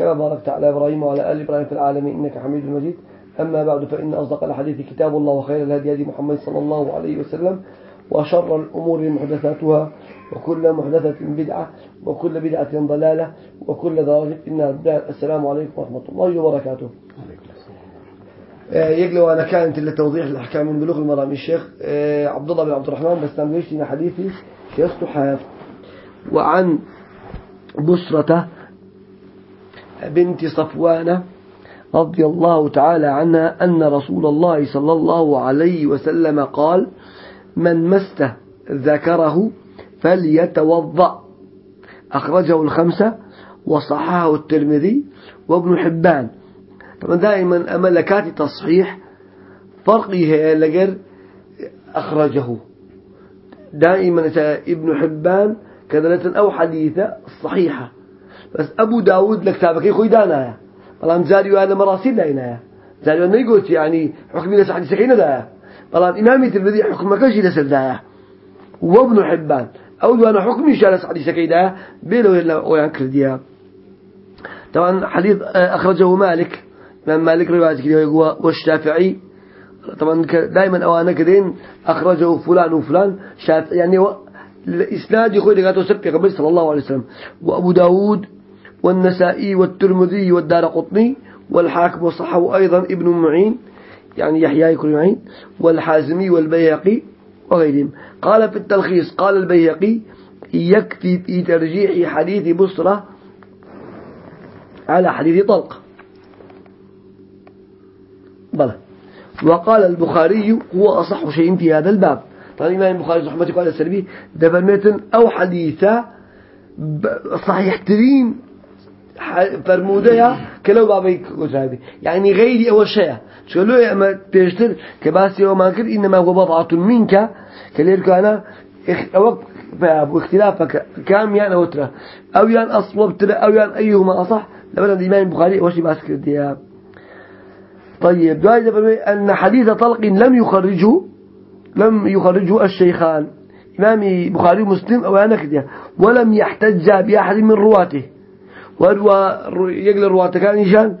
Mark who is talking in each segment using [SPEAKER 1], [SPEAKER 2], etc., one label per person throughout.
[SPEAKER 1] كما باركت على إبراهيم وعلى آل إبراهيم في العالمين إنك حميد مجيد. أما بعد فإن أصدق الحديث كتاب الله وخير الهدي هدي محمد صلى الله عليه وسلم وشر الأمور محدثاتها وكل محدثة بدعة وكل بدعة ضلالة وكل ضلالة إنها السلام عليكم ورحمة الله وبركاته. يقلوا أنا كانت لتوضيح الأحكام من بلوغ المرام. الشيخ عبد الله بن عبد الرحمن بس لنا حديثي سحاف. وعن بسرة بنت صفوان رضي الله تعالى عنها أن رسول الله صلى الله عليه وسلم قال من مست ذكره فليتوضأ. أخرجه الخمسة وصححه الترمذي وابن حبان. طبعا دائما أملكات تصحيح فرقي هي لقر أخرجه. دائما ابن حبان كذلك أو حديثة صحيحة. بس أبو داود لكتابك يخوي دانا بلام زاري وهذا مراسيل لنا زاري وأنا يقول يعني حكمي لسا حديثة كينا دا بلام إمامي الترمذي حكم كشي لسا دا وابن حبان. أو دوانا حكمي شالس حديثة كينا بيلو إلا ويان كرديا طبعا حديث أخرجه مالك. من مالك رواية كده والشافعي. طبعا دائما أوانا كدين أخرجه فلان وفلان. شاف يعني الإسناد يقول لك سبق قبل صلى الله عليه وسلم. وأبو داود والنسائي والترمذي والدار قطني والحاكم وصحه أيضا ابن معين يعني يحيى يكون معين والحازمي والبيهقي وغيرهم. قال في التلخيص قال البيهقي يكفي في ترجيح حديث بصرة على حديث طلق. بلى. وقال البخاري هو أصح شيء في هذا الباب. طبعا الإمام البخاري رحمة الله على السلبي دفرمتن أو حديثة صحيح ترين فرمودها كلو بابي وزابي يعني غيري أول شيء شو له أما بيشتر كباسي وما كر إنما هو بضعة منك كليرك أنا وقت واختلافك كام يعني وترى أو يعني أصوبت أو يعني أيهما أصح لبنا الإمام البخاري وش باسكر دياب طيب دعاء أن حديث طلق لم يخرجه لم يخرجه الشيخان إمام بخاري ومسلم أو أنا كده ولم يحتج بأحد من رواته وروى يقل الرواة كان يشان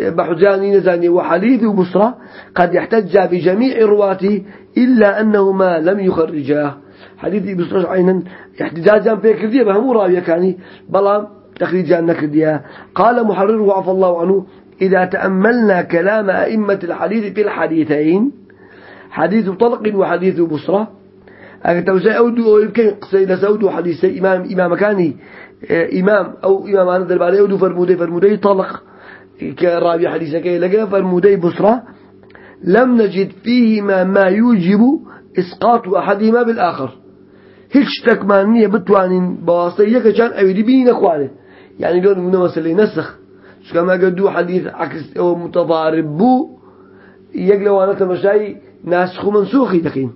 [SPEAKER 1] بحجاني نزاني وحديث وبصرة قد يحتج بجميع رواته إلا أنه ما لم يخرجاه. حديث بصرة عينا احتجاجا في كردية بهم راوية كاني بلا تخريجا نكردية. قال محرره عفى الله عنه إذا تأملنا كلام أئمة الحديث في الحديثين حديث طلق وحديث بصرة أكتوزي أودو أو يمكن قصيدة سودو حديث إمام إمام كاني إمام أو إمام أنا دربالي أودو فرمودي فرمودي طلق. كرابي حديثة كي لقى فرمودي بصرة. لم نجد فيهما ما يوجب إسقاط أحدهما بالآخر. هيك تكمانية بتوانين بواسطية كان أولي بين أخوانه يعني لون من مسألة نسخ شو كما قدوا حديث عكس أو متضارب بو يقلوا أنا تمشي ناسخ منسوخ دقين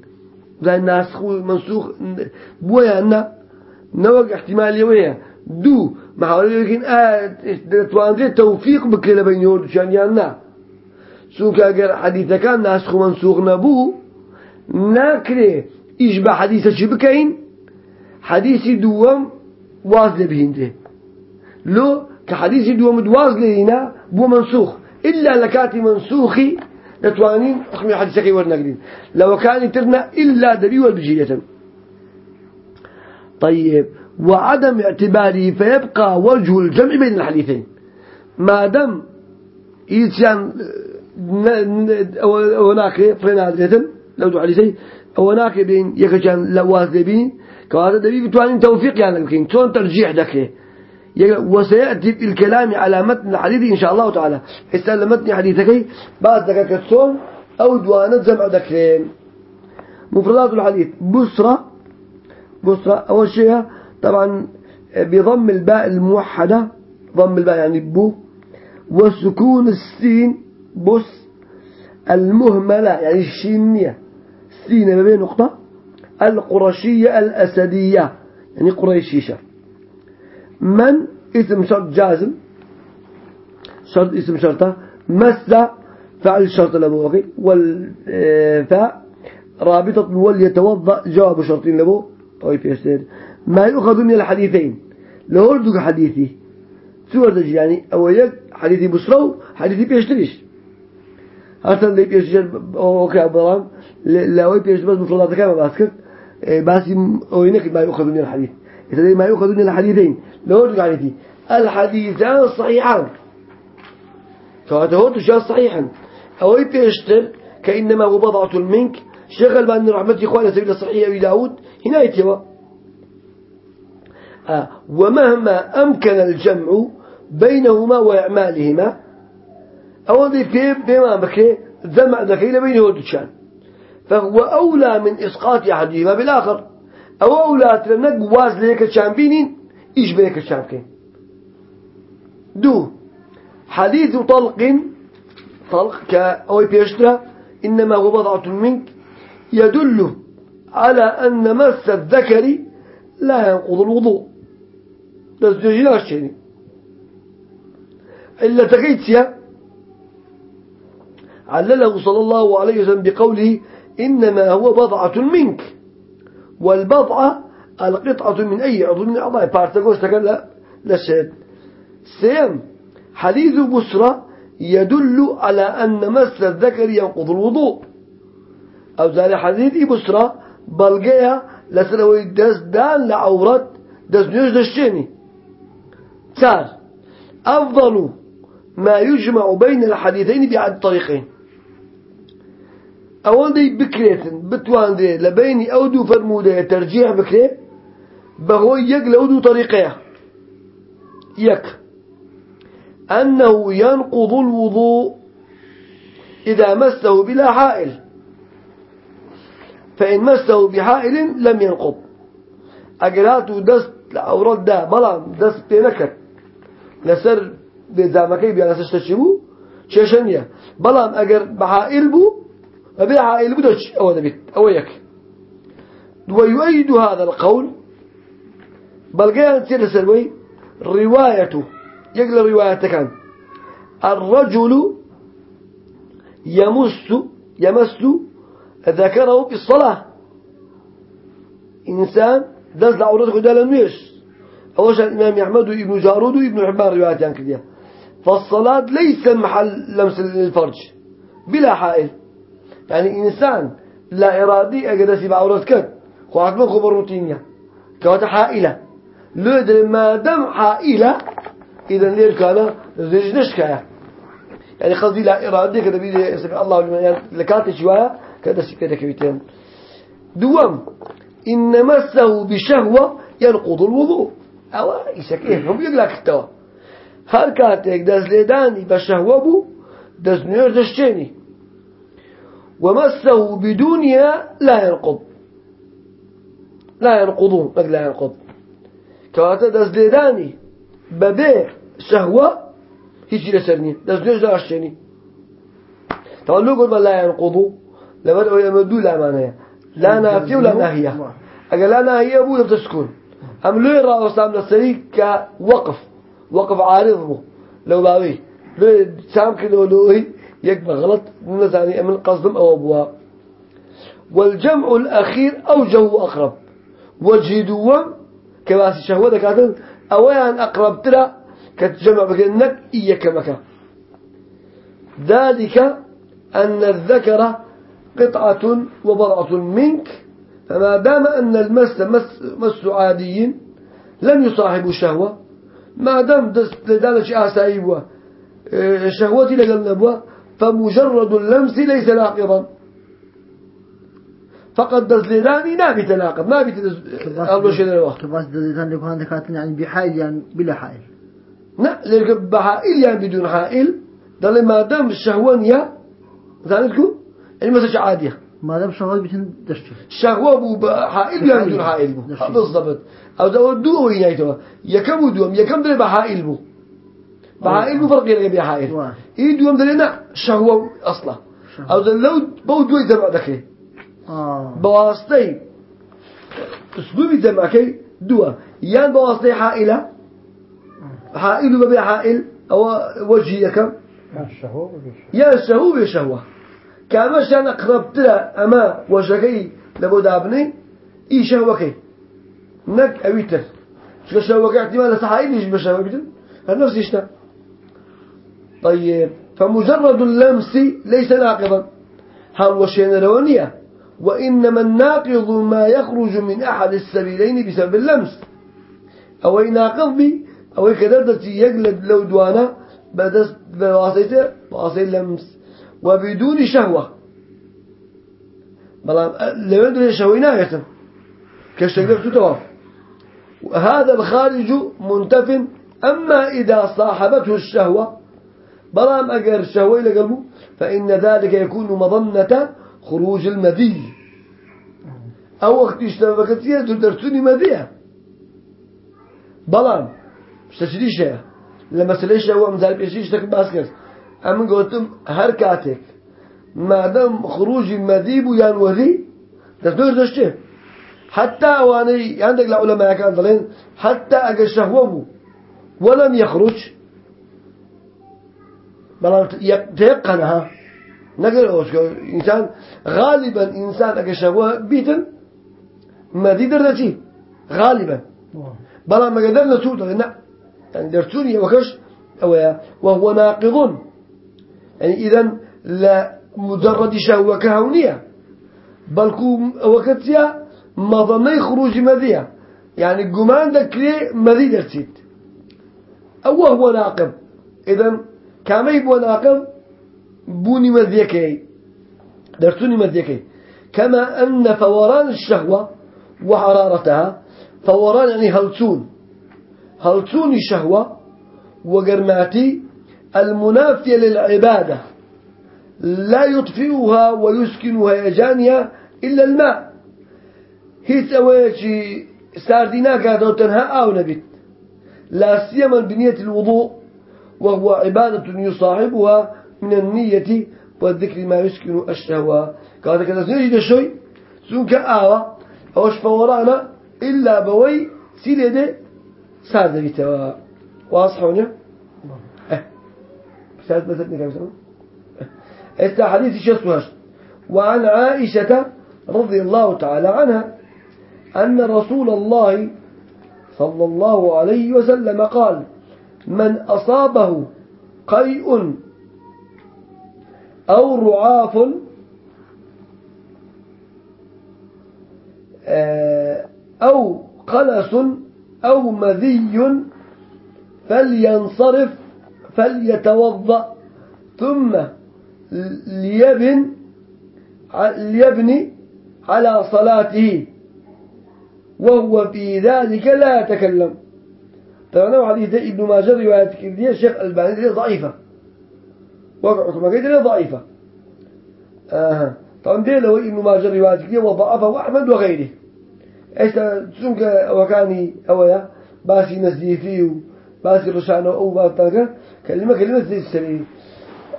[SPEAKER 1] زي ناسخ منسوخ بويا أن نوق احتمال يويا دو محاولة لكن آه توانزي توفيق بكلا بين يورد شان يانا سوكا قال حديثة كان ناسخ منسوخ نبو ناكري إجبا حديثة شبكين حديثي دوام واصل بهنده لو كحديث دوام دواز لينا بو منسوخ. إلا لكاتي منسوخي نتوانين حكم حديث كي ورنقلين لو كان ترنا إلا دليل والبجية طيب وعدم اعتباره فيبقى وجه الجمع بين الحديثين. ما دام يتشان هناك فرنادرة لو دو حديثين هناك بين يكشان لواز بين كواتا دليل بتوانين توفيق يعني يمكن تون ترجيح دكه؟ وسيأتي الكلام على متن الحديث إن شاء الله تعالى. حسنا متن حديثك بعد ذلك كتسون أو دوانة جمع ذكرين مفردات الحديث. بصرة بصرة أول شيء طبعا بضم الباء الموحدة. ضم الباء يعني بو. وسكون السين. بس. المهملة يعني الشينية. سينة بين نقطة. القرشية الأسدية. يعني قريشيشة من اسم شرط جازم؟ شرط اسم شرطة. مس فعل الشرط لبو والفاء رابطة وليتوضأ جواب شرطين لبو. طيب يستير ما يؤخذ من الحديثين؟ لو أردك حديثي. سورة يعني أو يك حديثي بسرو حديثي بيشتريش. هذا اللي بيشتري أوكي أبرام لو بيشتري بس مفردات كما باسكت بس أوينك ما يؤخذ من الحديث. إذا ما يؤخذ من الحديثين. لو أردك حديثي الحديثان صحيحان. فهذا هو تشاء صحيحا أو بيشتر كإنما هو بضعة منك. شغل بأن رحمة إخواني سبيل الصحيح أبي داود هنا يتوى. آه ومهما أمكن الجمع بينهما وإعمالهما أو ذي في بما بكي جمع ذكي لبين هودشان فهو أولى من إسقاط أحدهما بالآخر. أو أولى ترنك واز ليك بينين إيش بيك الشامكين دو حديث طلق طلق كأوي بيشترى إنما هو بضعة منك يدل على أن مس الذكر لا ينقض الوضوء. تسجيل الشيء إلا تقيتيا علله صلى الله عليه وسلم بقوله إنما هو بضعة منك. والبضعة القطعة من أي عضو من أعضاء بارتقوش تكلا للشيء سيم حديث بسرة يدل على أن مس الذكر ينقض الوضوء. أو ذلك حديث بسرة بلقيا لسلوي دس دان لعورت دس نيوش دشتيني تار أفضل ما يجمع بين الحديثين بعد طريقين. أول دي بكريتن بتوان دي لبيني أودو فرمودة ترجيح بكري بهو يك لأودو طريقية يك. أنه ينقض الوضوء إذا مسه بلا حائل. فإن مسه بحائل لم ينقض. أجراته دست لأورد ده بلان دست بينكت لسر بزامكي بيا لسر تشبو شيشنيا بلان أجر بحائل بو بو دش أو دبيت أو يك ويؤيد هذا القول بل قال تير روايته يقل رواية كان الرجل يمس يمس ذكره بالصلاة إنسان دز لعورته قدال الميش أول شيء الإمام يحمد وابن جارود وابن حبان روايات يعني كده فالصلاة ليس محل لمس الفرج بلا حائل. يعني إنسان لا إرادي أقدر بعورت كد. خواك من خبر روتينية. كواتا حائلة. لو ما دام حائلة. إذا لير كان زيج نشكا يعني قصدي لا إرادة كده بيدي سبح الله لمن يعني لكات شوية كده سكتة كبيتين دوام. إن مسه بشهوة ينقض الوضوء. أو إيشك إيه؟ هم يقلق التوا هل كاتك دز ليداني بشهوة بو دز نير دشتيني. ومسه بدونها لا ينقض. لا ينقضون لا ينقض. كواتا دز ليداني ببي شهوة هيجي لسرني دز نير داشتيني طبعا لو قلت لا ينقضوا لبدأوا يمدوا لا معناه لا نافية ولا ناهية. أقل لا ناهية أبو تسكن. أم لو يرى أسلام نسري كوقف وقف عارض بو لو باوي لو سام كده لو يكبر غلط من ثاني من قصدم أو أبوها. والجمع الأخير أوجه وأقرب وجه دوم كباس الشهوة دكاتل أولا أقرب ترى كتجمع بكنك إياك مكا. ذلك أن الذكر قطعة وبضعة منك فما دام أن المس مس, مس عادي لم يصاحب شهوة ما دام لدالة آسايبوا آه، شهوتي لقلبوا فمجرد اللمس ليس ناقضا فقط دزليداني نابي تناقض نابي أول شيء الوقت
[SPEAKER 2] بس دزليدان يكون يعني بحائل يعني بلا حائل.
[SPEAKER 1] لا لذلك بحائل يعني بدون حائل. دل ما دام الشهوانية ذلك المسج عادية.
[SPEAKER 2] ما دام شهوة بيتن دشتو
[SPEAKER 1] شهوة بو حائل يعني بدون حائل بو. بالضبط. أو ده دو هو ينايتوا يكم دوم يكم دل بحائل بو. بحائل وفرق يلقى بحائل
[SPEAKER 2] واه.
[SPEAKER 1] إيد يوم دلنا شهوة أصلا.
[SPEAKER 2] شهوة.
[SPEAKER 1] أو دلو بودوي دمع دكي.
[SPEAKER 2] آه.
[SPEAKER 1] بواسطي أسلوب دمعكي دوا. يان بواسطي حائلة. حائل وببيع حائل. أو وجهي كم.
[SPEAKER 3] الشهوة
[SPEAKER 1] يا شهوة. بشهوة كما شان أقربت له أما وشكي لبو دابني إي شهوكي نك أويتر. شو شهوكي أحتمال سحائل يش بشهوة بيتر النفس يشتا طيب فمجرد اللمس ليس ناقضا. هل وشين رونية وإنما الناقض ما يخرج من أحد السبيلين بسبب اللمس. أو ناقض بي؟ أو كدردتي يقلد لو دوانا بدس بواسطة اللمس. وبدون شهوة. بلام لو يدري شهوة ناية كشتقلب تتوافق وهذا الخارج منتف أما إذا صاحبته الشهوة بلام أجر الشهوة إلى قلبه فإن ذلك يكون مظنة خروج المذي. أو وقت اشتبكت فيها تدرسوني مذية بلام مش تشري شيء. لما سليش هو مزال بيشيش تك باسكت أما قلتم هركاتك ما دام خروج المذي بيان وذي تدور دشته حتى واني عندك العلماء كان ضلين حتى أجر شهوه ولم يخرج بلان تيقنها نقل أوش إنسان غالبا إنسان شهوه بيتن ما دي درجتي غالبا.
[SPEAKER 2] واه.
[SPEAKER 1] بلا ما قدرنا نسوط لا. يعني درسوني وكش أو وهو ناقض يعني إذا لا مجرد شهوة كهونية. بل كو وكتيا مظني خروج مذية يعني قمان ذكري مذي درسيت. أو هو ناقض. إذا كما يبقى ناقض بوني مذيكي درسوني مذيكي كما أن فوران الشهوة وحرارتها فوران يعني هلتون هلتون الشهوة وقرماتي المنافية للعبادة. لا يطفئها ويسكنها يجانها إلا الماء. هيت أويشي ساردينا كاتو تنهى أو نبت لا سيما بنية الوضوء. وهو عبادة يصاحبها من النية والذكر ما يسكن الشهوة. قال كذا سنجد شوي سنك آوة أوش فورانا إلا بوي سيلة سادة بتوا واضحوني آه سادة مثلني كم سنة استا حديث شخص وعن عائشة رضي الله تعالى عنها أن رسول الله صلى الله عليه وسلم قال من أصابه قيء أو رعاف آه، أو قلس أو مذي فلينصرف فليتوضأ ثم ليبن ليبني على صلاته وهو في ذلك لا يتكلم. طبعا حديث إبن ماجه رواية كردية الشيخ الباني ضعيفة. وقعكم ما قيد ضعيفة. آه. طبعا دي لو إبن ماجه رواية كردية وضعفه أحمد وغيره. إيش تسونك وكاني أويا باسي نزيفي باسي رشانة أو باسي كلمة كلمة زي السرير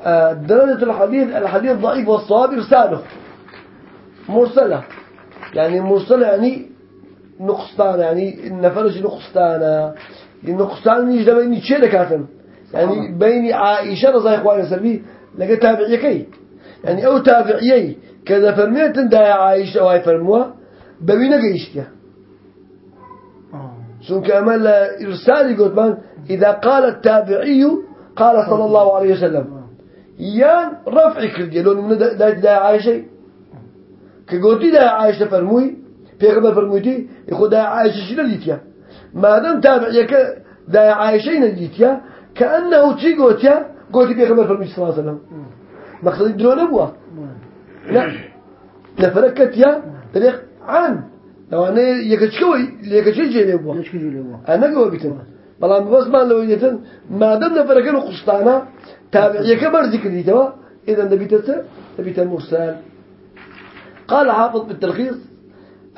[SPEAKER 1] آه. درجة الحديث الحديث ضعيف والصواب إرساله. مرسلة. يعني مرسلة يعني نقصتان يعني النفرش نقصتان النقصتان يجي بين يتشير كاتم يعني بين عائشة رضي الله عنها سلبي لقى تابعي كي يعني أو تابعي كذا فرميت دا عائشة وهي فرموها ببينا قيشتها
[SPEAKER 2] آه.
[SPEAKER 1] سن كمال إرسالي قلت من إذا قال التابعي قال صلى الله عليه وسلم. يان رفع كردي لون من دا دا عائشة. كقولتي دا عائشة فرموي پیغمبر فرمودی خود دا عائشة شنو ليتيا ما دام تابعيك دا عائشة ليتيا كأنه تشي قوتيا؟ قوتي پیغمبر فرمودي صلى الله عليه وسلم. مقصد درون أبوه لا. نفركت يا طريق عن لو أنا يكتشكوي يكتشي جيني أبوه أنا قوي بيتن بلان بس ما لو يتن ما دام نفركن قسطانا تابعيك ذكر ديتوا. إذا نبيتت نبيت مرسال قال حافظ بالتلخيص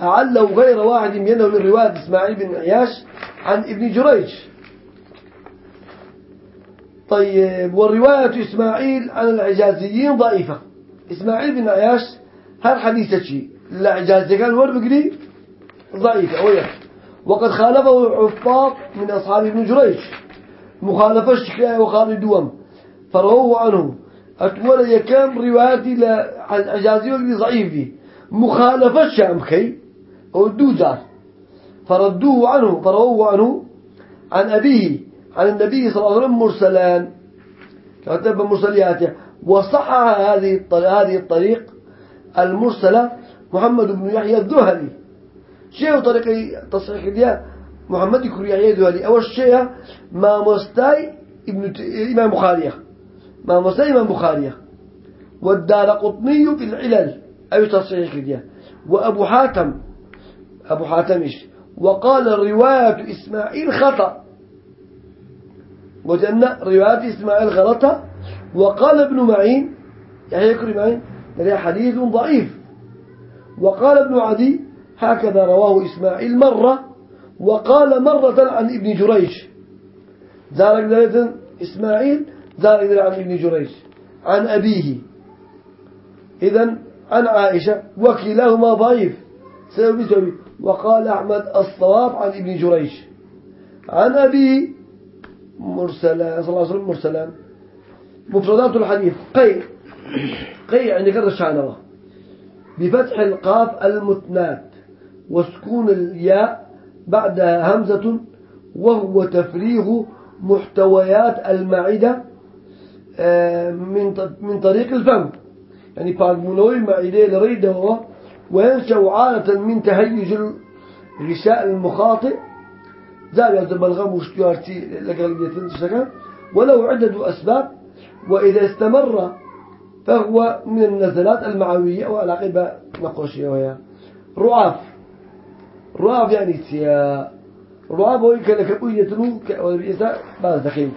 [SPEAKER 1] أعله غير واحد منه من رواية إسماعيل بن عياش عن ابن جريج. طيب والرواية إسماعيل عن العجازيين ضعيفة. إسماعيل بن عياش هل حديثة العجازي كان ور بقري؟ ضعيفة ويا. وقد خالفه عفاق من أصحاب ابن جريج. مخالفة الشكاية وخالد دوم. فروه عنه. أتولى يكام رواياتي لعجازي وقري ضعيف دي. مخالفة شامخي أو دوزار فردوه عنه فروه عنه عن أبيه عن النبي صلى الله عليه وسلم مرسلان. كتب مرسلياته. وصح هذه هذه الطريق المرسلة محمد بن يحيى الذهلي. شيء طريق تصحيح ديا محمد بن يحيى الذهلي. أول شيء ما مستاي ابن إمام بخاري ما مستاي إمام بخاري والدار قطني في العلل. أي تصحيح ديا وأبو حاتم أبو حاتمش وقال رواية إسماعيل خطأ. وجدنا رواية إسماعيل غلطة وقال ابن معين يعني يكري معين هذا حديث ضعيف. وقال ابن عدي هكذا رواه إسماعيل مرة. وقال مرة عن ابن جريج. ذلك ذلك إسماعيل ذلك عن ابن جريج عن أبيه. إذن عن عائشة وكلاهما ضعيف. سبب سبب وقال أحمد الصواب عن ابن جريج. عن أبيه مرسلا صلى الله عليه وسلم مرسلا. مفردات الحديث. قي قي يعني كرر شعنوه بفتح القاف المتنات وسكون الياء بعدها همزة وهو تفريغ محتويات المعدة آه، من من طريق الفم. يعني بارمونوي المعدة لريدة وينشأ عادة من تهيج الغشاء المخاطئ. زال يتبلغم وشتيارتي لقلبية سكن ولو عدة أسباب وإذا استمر فهو من النزلات المعوية والعقبة نقوشية وهي رعاف. رعاف يعني تيا. رعاف هو كلك أويتنو كأولبئسة بعد دخيل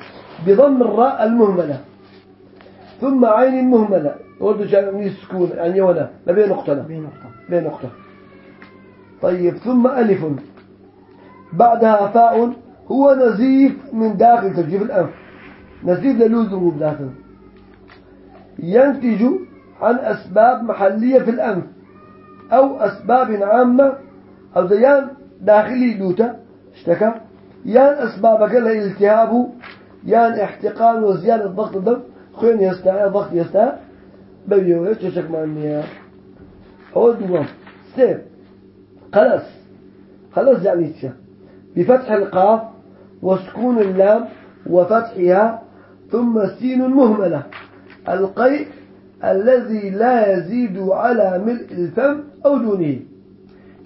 [SPEAKER 1] بضم الراء المهملة. ثم عين المهملة ورد جانب سكون يعني ولا. ما بين نقطة
[SPEAKER 2] بين نقطة.
[SPEAKER 1] بين نقطة طيب ثم ألف. بعدها فاء هو نزيف من داخل تجيب الأنف. نزيف للوزن داخل ينتج عن أسباب محلية في الأنف أو أسباب عامة. أو زيان داخلي لوتا اشتكى. يان أسبابك الالتهاب. يان احتقان وزيادة ضغط الدم. خين يستاء ضغط يستاء. بيوه تشك معنيها أو دوام سيب خلاص خلاص يعني بفتح القاف وسكون اللام وفتحها ثم سين مهملة. القيء الذي لا يزيد على ملء الفم أو دونه.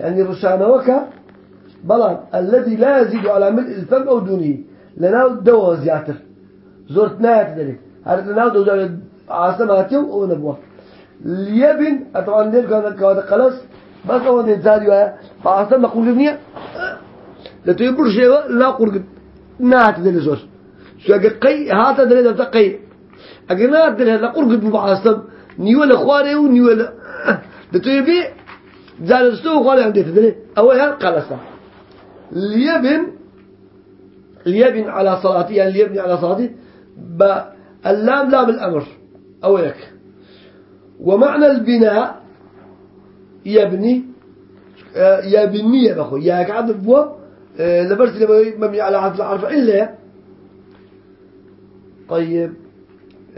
[SPEAKER 1] يعني رشانة وكا بلان الذي لا يزيد على ملء الفم أو دونه. لنا دواء زياتر. زورت نايت ذلك. هذا لنا دواء عاصماتي أو نبوة. ليبن أطبعا ليل كان قلص بس هو نتزادي ويا فعاصم نقول لبنية لتو يبر شيء لا قرق نات ذلك زور شو قي هذا ذلك قي. أجنات ده لا قرقد ببعصب نيولا خواري ونيولا ده تيبي زال السوق خواري عم تدري. أو هي قلصة ليبن ليبن على صلاتي يعني ليبني على صلاتي اللام لام الأمر. أو هيك ومعنى البناء يبني يبني يا بخو يا كعب بوا لبرت مبني على عرف العرف إلا طيب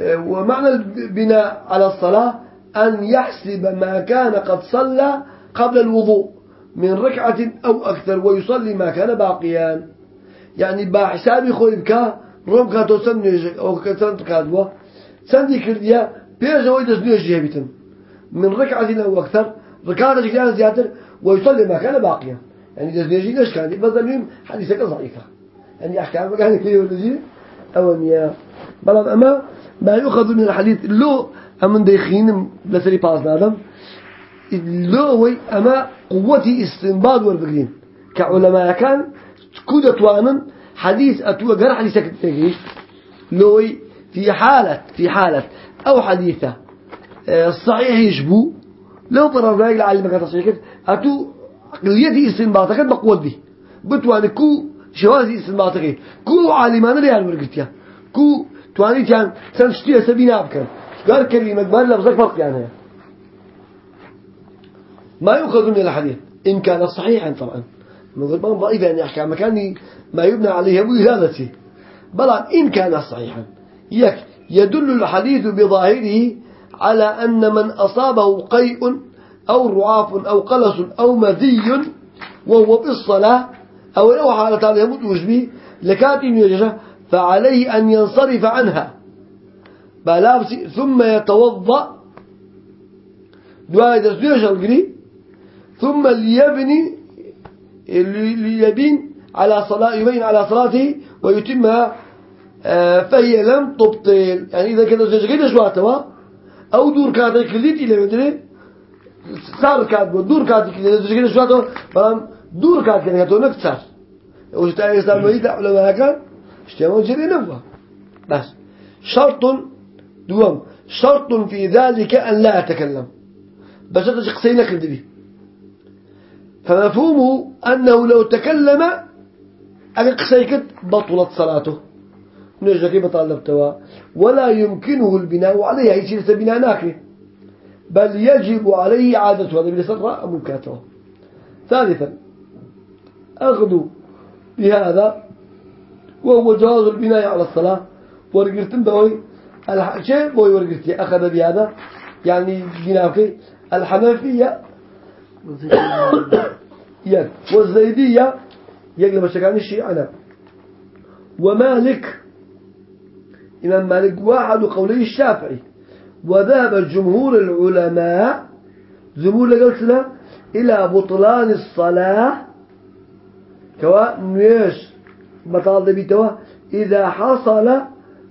[SPEAKER 1] ومعنى البناء على الصلاة أن يحسب ما كان قد صلى قبل الوضوء من ركعة أو أكثر ويصلي ما كان باقيا. يعني بحسابي خوي بكا روم كاتو سن أو كتن كادوا سندي كرديا بيجا ويدز نيجي بيتن من ركعة أو أكثر ركعة كان زيادة ويصلي ما كان باقيا. يعني دز نيجي ليش كان؟ بس المهم حديثك ضعيفة. يعني أحكام كان كليه ونجي أو نيا بلام أما ما يؤخذ من الحديث لو أمن ديخين بسري باس نادم لو هو أما قوتي استنباط والبقرين كعلماء كان كودة توانن حديث أتوى قرأ حديثة كتنجيش لو في حالة في حالة أو حديثة. الصحيح يشبو لو فرر رايق العالم كان تصحيح. أتو عقليتي استنباطك بقوة به. بتوان كو شوازي استنباطك كو عالمان ريال مرقتيا. كو تواني كان سنشتي سبينا بكن قال كلمة قال لفظك فرق يعني ما يؤخذ من الحديث إن كان صحيحا طبعا. ما ضعيف يعني أحكام مكاني ما يبنى عليه بإرادته بل إن كان صحيحا. يك يدل الحديث بظاهره على أن من أصابه قيء أو رعاف أو قلس أو مذي وهو بالصلاة أو لو حالة يموت وجبه لكاتب يجشه فعليه أن ينصرف عنها. ثم يتوضأ. دعاء دستور شلقري ثم ليبني ليبين على صلاة يبين على صلاته ويتمها فهي لم تبطل. يعني إذا كده زوجك شواتوا أو دور كاتك كليتي إلى مدري صار كاتب دور كاتك زوجك شواتوا بلام دور كاتك يعني تو نكسر وش تعيش إسلام ميت علماء كان؟ اشتموا جري نبوا بس. شرط دوم شرط في ذلك أن لا أتكلم. بس هذا قصينا كذبي فمفهومه أنه لو تكلم أن قصيكت بطلت صلاته. نجد بطال توا ولا يمكنه البناء عليها يصير بناء ناكره بل يجب عليه عادته هذا بلسطر مكاته ثالثا أخذ بهذا وهو جواز البناء على الصلاة. ورقرتن بوي الشيء بوي ورقرتي. أخذ بهذا. يعني بناء الحنفية والزيدية يقلب الشكان الشيعة ومالك إمام مالك واحد قولي الشافعي. وذهب جمهور العلماء جمهور لقلت إلى بطلان الصلاة. كوا نيش بطال بيتوا إذا حصل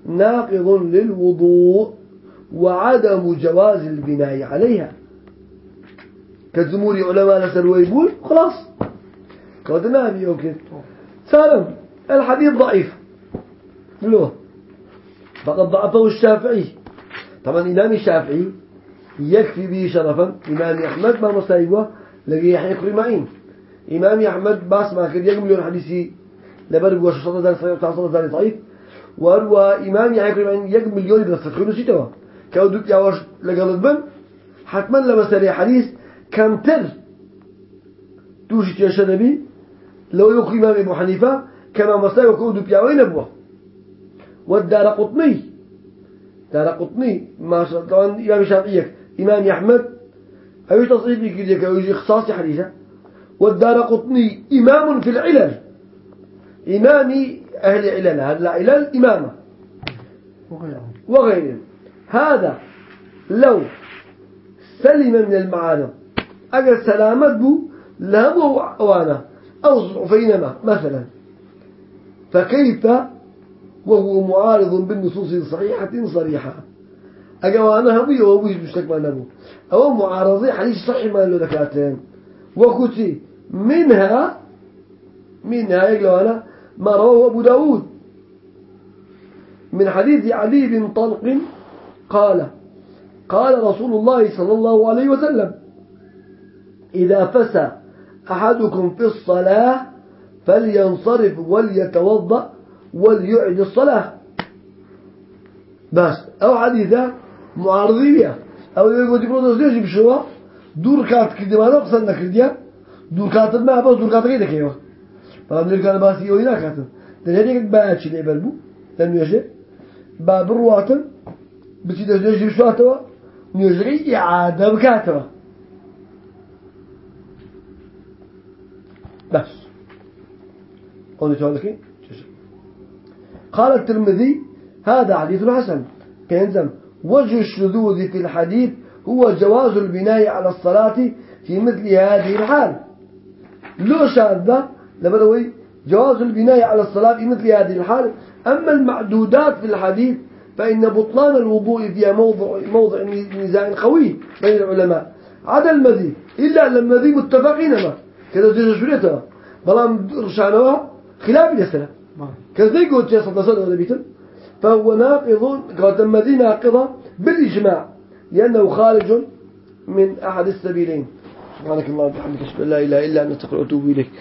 [SPEAKER 1] ناقض للوضوء وعدم جواز البناء عليها. كجمهور علماء نسأل ويقول خلاص. كودنا بي أوكي سالم الحديث ضعيف. لو فقد ضعفه الشافعي. طبعا إمام الشافعي يكفي به شرفا. إمام أحمد ما مصايبه لقي يحيى كريمعين إمام أحمد باس ما كان يقول مليون حديثي لبرق وشصد ذلك صحيح وتعصد ذلك ضعيف. وأروى إمام يحيى كريمعين يقول مليون ابن الفتخين وسيتوا كودوك يعوش لقلت بن حتما لما سري حديث كم تر. توشي تيشنبي لو يقول إمام أبو حنيفة كما مصايب وكودو بيعوين أبوه والدار قطني. دار قطني ما شاء طبعا إمام الشافعي إمام أحمد. أيش تصريف يجيك أو يجي اختصاص حديثة. والدار قطني إمام في العلل. إمامي أهل العلل. هذا العلل إمامة وغيره. هذا لو سلم من المعارض. أجل سلامت بو لهم أوانا. أو ضعفينما مثلا. فكيف وهو معارض بالنصوص صحيحة صريحة. أجوانا هم يوبوش مشتك ما نبو. أو معارضي حديث صحيح ما له ذكاتين وكتي منها منها يقولون ما رواه أبو داود. من حديث علي بن طلق قال قال رسول الله صلى الله عليه وسلم إذا فسى أحدكم في الصلاة فلينصرف وليتوضأ وليعد الصلاة. بس أو حديثة معارضية. أو يقول تقول تزوج بشوا دور كات كده ما نقصد نكرديا دور كات ما بس دور كات كده كيوا فهم دور كات بس يوينا كات ده هذيك بعد شيء يبلبو لأنه يجي باب الرواتب. إذا تزوج بشوا توا نيجري إعادة بكاتوا بس. قولي لك قال الترمذي هذا حديث حسن. كينزم وجه الشذوذ في الحديث هو جواز البناء على الصلاة في مثل هذه الحال. لو شاذة لبدوي جواز البناء على الصلاة في مثل هذه الحال. أما المعدودات في الحديث فإن بطلان الوضوء فيها موضع موضع نزاع قوي بين العلماء. عدا المذي إلا المذي متفقين ما كذا زي شريتها بلام رشانوا خلاف كذا يقول جالس تصدق ولا بيتم. فهو ناقض قد المذي ناقضة بالإجماع لأنه خارج من أحد السبيلين. سبحانك الله وبحمدك أشهد أن لا إله إلا أنت أستغفرك وأتوب إليك.